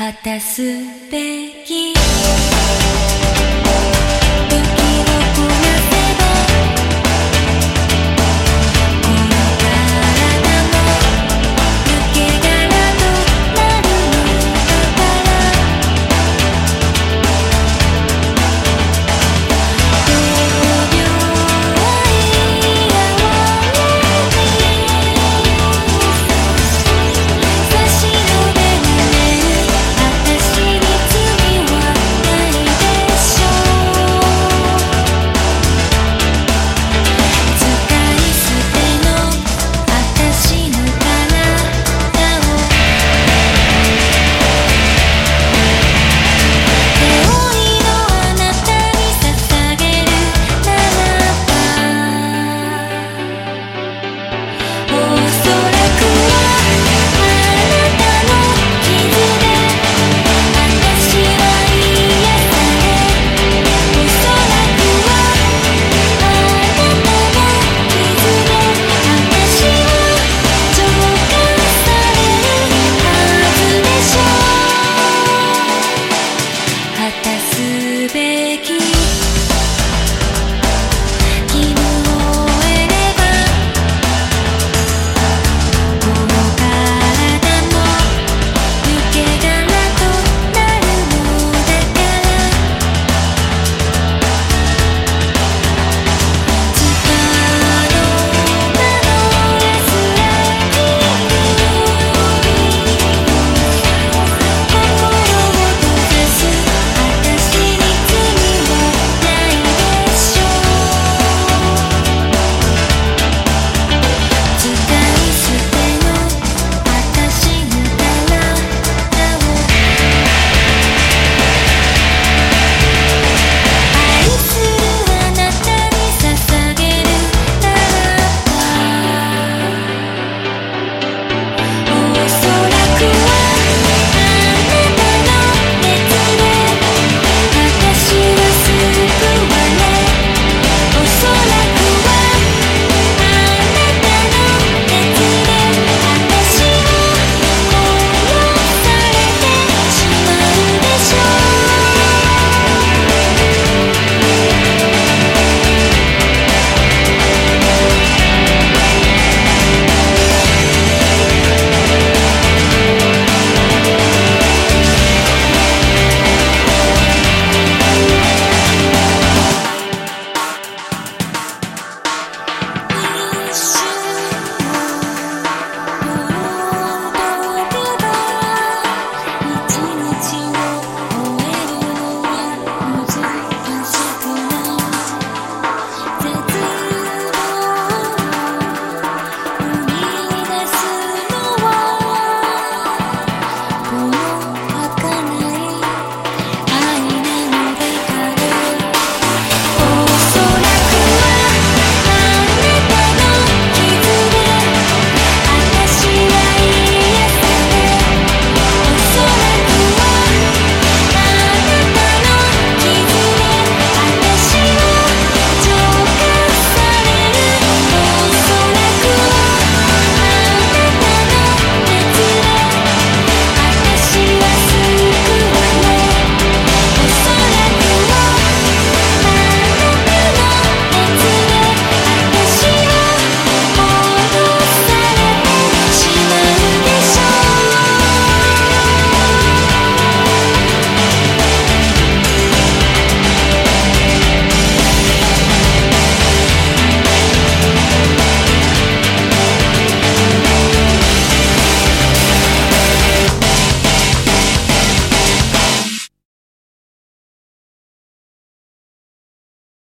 果たすべき